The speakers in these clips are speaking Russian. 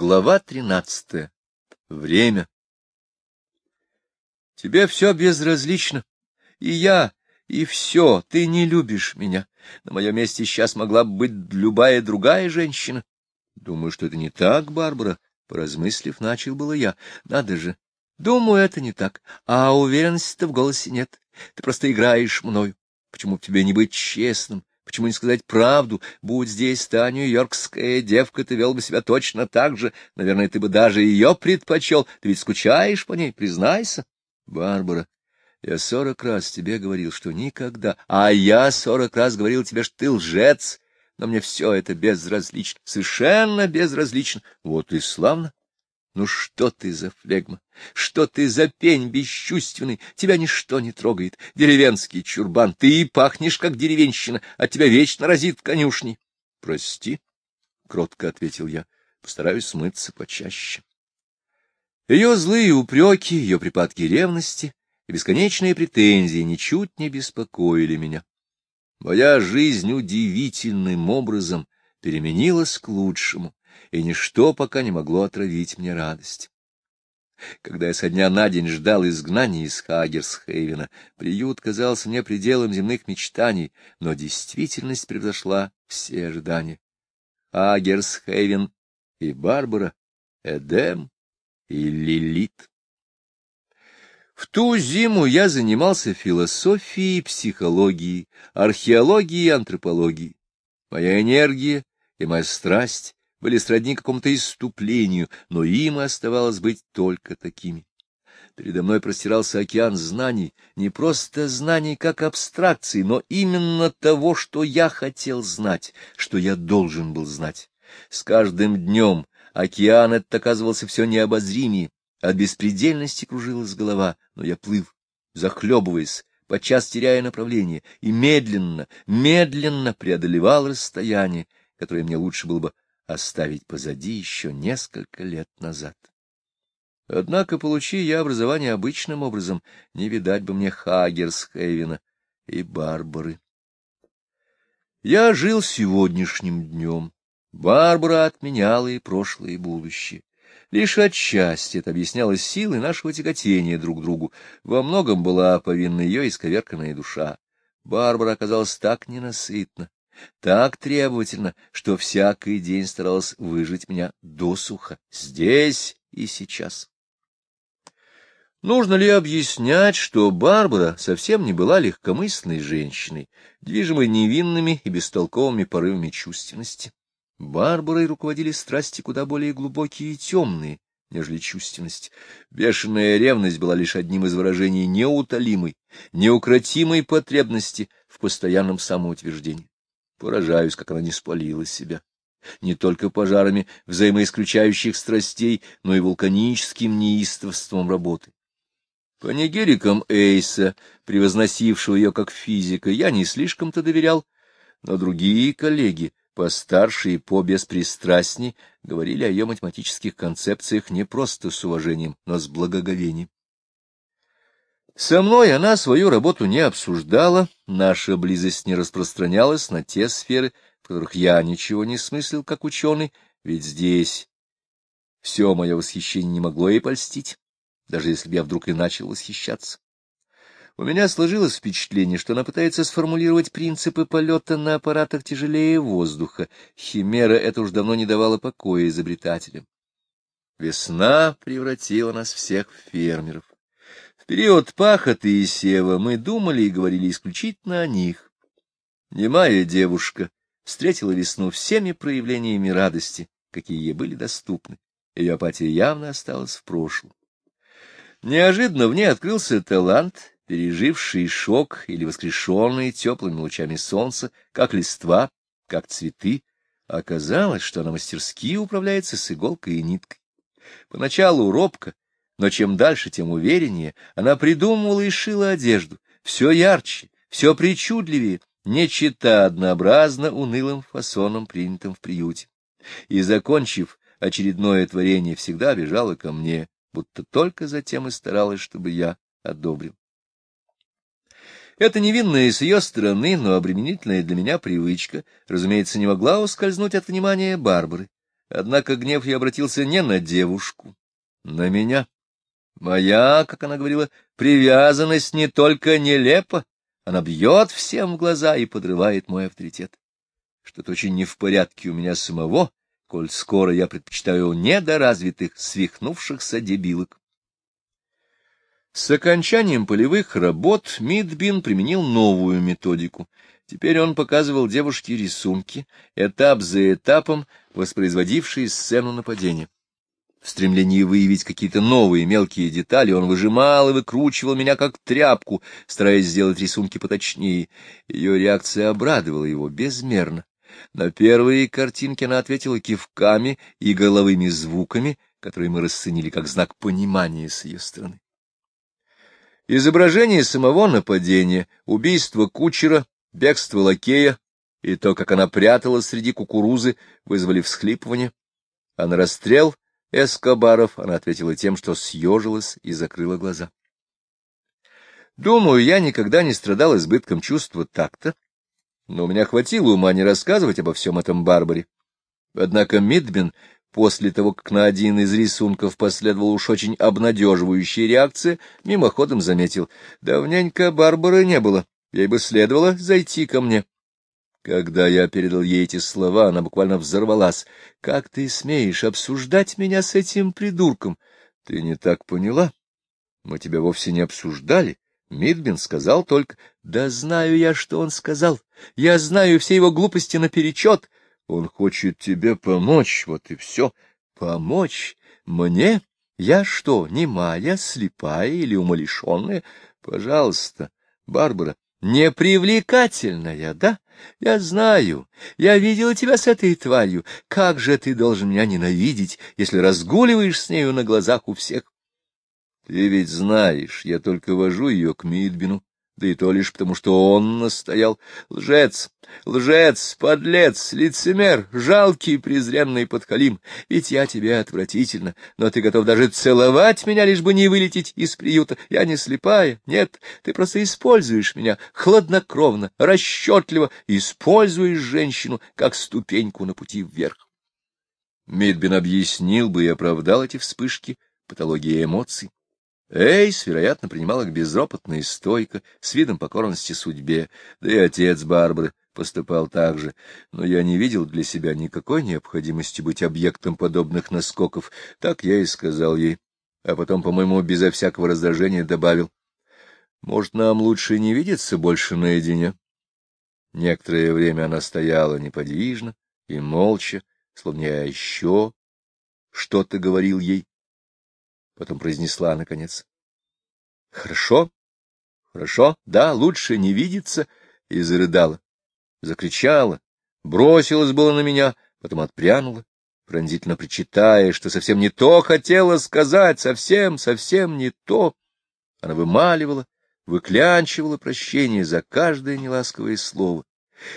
Глава тринадцатая. Время. Тебе все безразлично. И я, и все. Ты не любишь меня. На моем месте сейчас могла бы быть любая другая женщина. Думаю, что это не так, Барбара. Поразмыслив, начал было я. Надо же. Думаю, это не так. А уверенности-то в голосе нет. Ты просто играешь мною. Почему бы тебе не быть честным? Почему не сказать правду? Будь здесь та нью-йоркская девка, ты вел бы себя точно так же. Наверное, ты бы даже ее предпочел. Ты ведь скучаешь по ней, признайся. Барбара, я сорок раз тебе говорил, что никогда... А я сорок раз говорил тебе, что ты лжец. Но мне все это безразлично, совершенно безразлично. Вот и славно. Ну что ты за флегма? Что ты за пень бесчувственный? Тебя ничто не трогает. Деревенский чурбан, ты и пахнешь, как деревенщина, от тебя вечно разит в конюшне. — Прости, — кротко ответил я, — постараюсь смыться почаще. Ее злые упреки, ее припадки ревности и бесконечные претензии ничуть не беспокоили меня. Моя жизнь удивительным образом переменилась к лучшему и ничто пока не могло отравить мне радость. Когда я со дня на день ждал изгнания из Хагерсхейвена, приют казался мне пределом земных мечтаний, но действительность превзошла все ожидания. Хагерсхейвен и Барбара, Эдем и Лилит. В ту зиму я занимался философией, психологией, археологией и антропологией. Моя энергия и моя страсть были сродни какому-то иступлению, но им оставалось быть только такими. Передо мной простирался океан знаний, не просто знаний как абстракции, но именно того, что я хотел знать, что я должен был знать. С каждым днем океан этот оказывался все необозримее, от беспредельности кружилась голова, но я плыл, захлебываясь, подчас теряя направление, и медленно, медленно преодолевал расстояние, которое мне лучше было бы оставить позади еще несколько лет назад. Однако, получи я образование обычным образом, не видать бы мне Хагерсхейвена и Барбары. Я жил сегодняшним днем. Барбара отменяла и прошлое, и будущее. Лишь отчасти это объяснялось силой нашего тяготения друг к другу. Во многом была повинна ее исковерканная душа. Барбара оказалась так ненасытна, так требовательно, что всякий день старалась выжить меня досуха, здесь и сейчас. Нужно ли объяснять, что Барбара совсем не была легкомысленной женщиной, движимой невинными и бестолковыми порывами чувственности? Барбарой руководили страсти куда более глубокие и темные, нежели чувственность. Бешеная ревность была лишь одним из выражений неутолимой, неукротимой потребности в постоянном самоутверждении. Поражаюсь, как она не спалила себя. Не только пожарами взаимоисключающих страстей, но и вулканическим неистовством работы. Панигерикам Эйса, превозносившего ее как физика, я не слишком-то доверял, но другие коллеги, постарше и побеспристрастней, говорили о ее математических концепциях не просто с уважением, но с благоговением. Со мной она свою работу не обсуждала, наша близость не распространялась на те сферы, в которых я ничего не смыслил как ученый, ведь здесь все мое восхищение не могло ей польстить, даже если бы я вдруг и начал восхищаться. У меня сложилось впечатление, что она пытается сформулировать принципы полета на аппаратах тяжелее воздуха. Химера это уж давно не давала покоя изобретателям. Весна превратила нас всех в фермеров период пахоты и сева мы думали и говорили исключительно о них. Немая девушка встретила весну всеми проявлениями радости, какие ей были доступны. Ее апатия явно осталась в прошлом. Неожиданно в ней открылся талант, переживший шок или воскрешенный теплыми лучами солнца, как листва, как цветы. Оказалось, что она мастерски управляется с иголкой и ниткой. Поначалу робко, но чем дальше, тем увереннее она придумывала и шила одежду, все ярче, все причудливее, не чита однообразно унылым фасоном, принятым в приюте. И, закончив очередное творение, всегда бежала ко мне, будто только затем и старалась, чтобы я одобрил. Эта невинная с ее стороны, но обременительная для меня привычка, разумеется, не могла ускользнуть от внимания Барбары. Однако гнев я обратился не на девушку, на меня. Моя, как она говорила, привязанность не только нелепа, она бьет всем в глаза и подрывает мой авторитет. Что-то очень не в порядке у меня самого, коль скоро я предпочитаю недоразвитых, свихнувшихся дебилок. С окончанием полевых работ Мидбин применил новую методику. Теперь он показывал девушке рисунки, этап за этапом, воспроизводившие сцену нападения. В стремлении выявить какие-то новые мелкие детали он выжимал и выкручивал меня как тряпку, стараясь сделать рисунки поточнее. Ее реакция обрадовала его безмерно. На первые картинки она ответила кивками и головыми звуками, которые мы расценили как знак понимания с ее стороны. Изображение самого нападения, убийство кучера, бегство лакея и то, как она пряталась среди кукурузы, вызвали всхлипывание, а на расстрел Эскобаров она ответила тем, что съежилась и закрыла глаза. Думаю, я никогда не страдал избытком чувства такта, но у меня хватило ума не рассказывать обо всем этом Барбаре. Однако Мидбин После того, как на один из рисунков последовала уж очень обнадеживающая реакция, мимоходом заметил. Давненько Барбары не было, ей бы следовало зайти ко мне. Когда я передал ей эти слова, она буквально взорвалась. — Как ты смеешь обсуждать меня с этим придурком? Ты не так поняла. Мы тебя вовсе не обсуждали. Мидбин сказал только, — Да знаю я, что он сказал. Я знаю все его глупости наперечет. Он хочет тебе помочь, вот и все. Помочь? Мне? Я что, немая, слепая или умалишенная? Пожалуйста, Барбара, непривлекательная, да? Я знаю, я видела тебя с этой тварью. Как же ты должен меня ненавидеть, если разгуливаешь с нею на глазах у всех? Ты ведь знаешь, я только вожу ее к Мидбину да и то лишь потому, что он настоял. Лжец, лжец, подлец, лицемер, жалкий, презренный подхалим. Ведь я тебе отвратительно, но ты готов даже целовать меня, лишь бы не вылететь из приюта. Я не слепая, нет, ты просто используешь меня хладнокровно, расчетливо, используешь женщину как ступеньку на пути вверх. Мидбин объяснил бы и оправдал эти вспышки патологии эмоций. Эйс, вероятно, принимал их безропотно и стойко, с видом покорности судьбе, да и отец Барбары поступал так же, но я не видел для себя никакой необходимости быть объектом подобных наскоков, так я и сказал ей, а потом, по-моему, безо всякого раздражения добавил, может, нам лучше не видеться больше наедине? Некоторое время она стояла неподвижно и молча, словно я еще что-то говорил ей потом произнесла наконец. — Хорошо, хорошо, да, лучше не видеться, и зарыдала. Закричала, бросилась было на меня, потом отпрянула, пронзительно причитая, что совсем не то хотела сказать, совсем, совсем не то. Она вымаливала, выклянчивала прощение за каждое неласковое слово.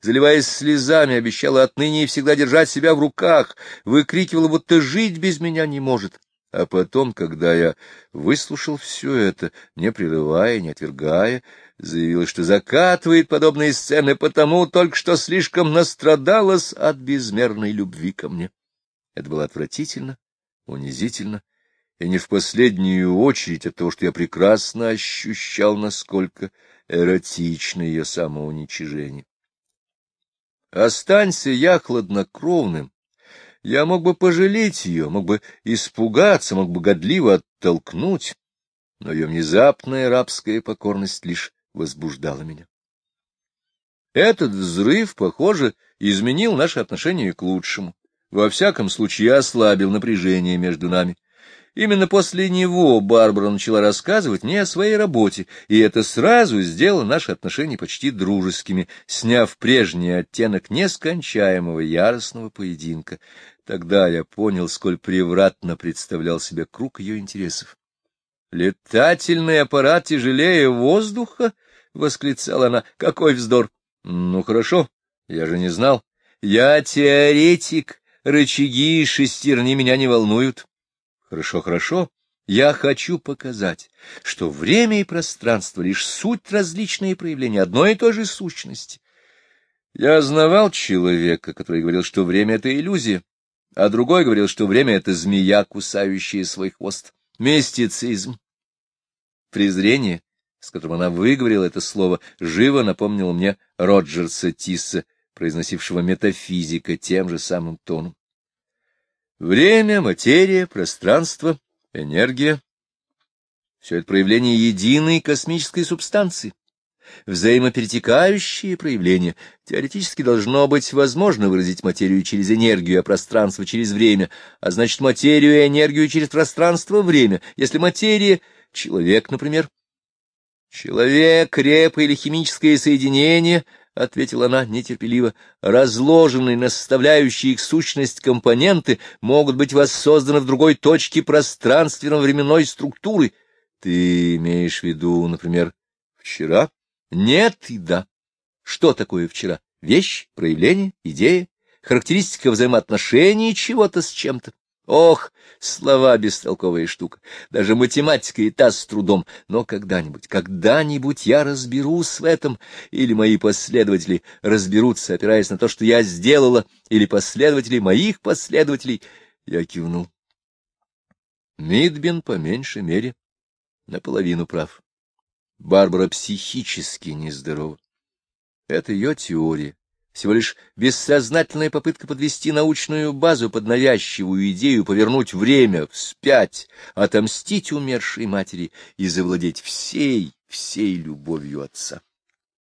Заливаясь слезами, обещала отныне и всегда держать себя в руках, выкрикивала, будто жить без меня не может. А потом, когда я выслушал все это, не прерывая, не отвергая, заявила, что закатывает подобные сцены потому только что слишком настрадалась от безмерной любви ко мне. Это было отвратительно, унизительно, и не в последнюю очередь от того, что я прекрасно ощущал, насколько эротично ее самоуничижение. Останься я хладнокровным, я мог бы пожалеть ее, мог бы испугаться, мог бы годливо оттолкнуть, но ее внезапная рабская покорность лишь возбуждала меня. Этот взрыв, похоже, изменил наши отношения к лучшему. Во всяком случае, ослабил напряжение между нами. Именно после него Барбара начала рассказывать мне о своей работе, и это сразу сделало наши отношения почти дружескими, сняв прежний оттенок нескончаемого яростного поединка. Тогда я понял, сколь превратно представлял себе круг ее интересов. «Летательный аппарат тяжелее воздуха?» — восклицала она. «Какой вздор!» «Ну, хорошо, я же не знал. Я теоретик, рычаги и шестерни меня не волнуют». «Хорошо, хорошо. Я хочу показать, что время и пространство — лишь суть различные проявления одной и той же сущности. Я знавал человека, который говорил, что время — это иллюзия. а другой говорил, что время — это змея, кусающая свой хвост. Мистицизм. Презрение, с которым она выговорила это слово, живо напомнило мне Роджерса Тисса, произносившего метафизика тем же самым тоном. Время, материя, пространство, энергия — все это проявление единой космической субстанции взаимоперетекающие проявления. Теоретически должно быть возможно выразить материю через энергию, а пространство через время, а значит, материю и энергию через пространство-время. Если материя — человек, например. Человек, репа или химическое соединение —— ответила она нетерпеливо, — разложенные на составляющие их сущность компоненты могут быть воссозданы в другой точке пространственно-временной структуры. Ты имеешь в виду, например, вчера? Нет и да. Что такое вчера? Вещь, проявление, идея, характеристика взаимоотношений чего-то с чем-то. Ох, слова — бестолковая штука, даже математика и та с трудом, но когда-нибудь, когда-нибудь я разберусь в этом, или мои последователи разберутся, опираясь на то, что я сделала, или последователи моих последователей. Я кивнул. Мидбин, по меньшей мере, наполовину прав. Барбара психически нездорова. Это ее теория, всего лишь бессознательная попытка подвести научную базу под навязчивую идею повернуть время вспять, отомстить умершей матери и завладеть всей, всей любовью отца.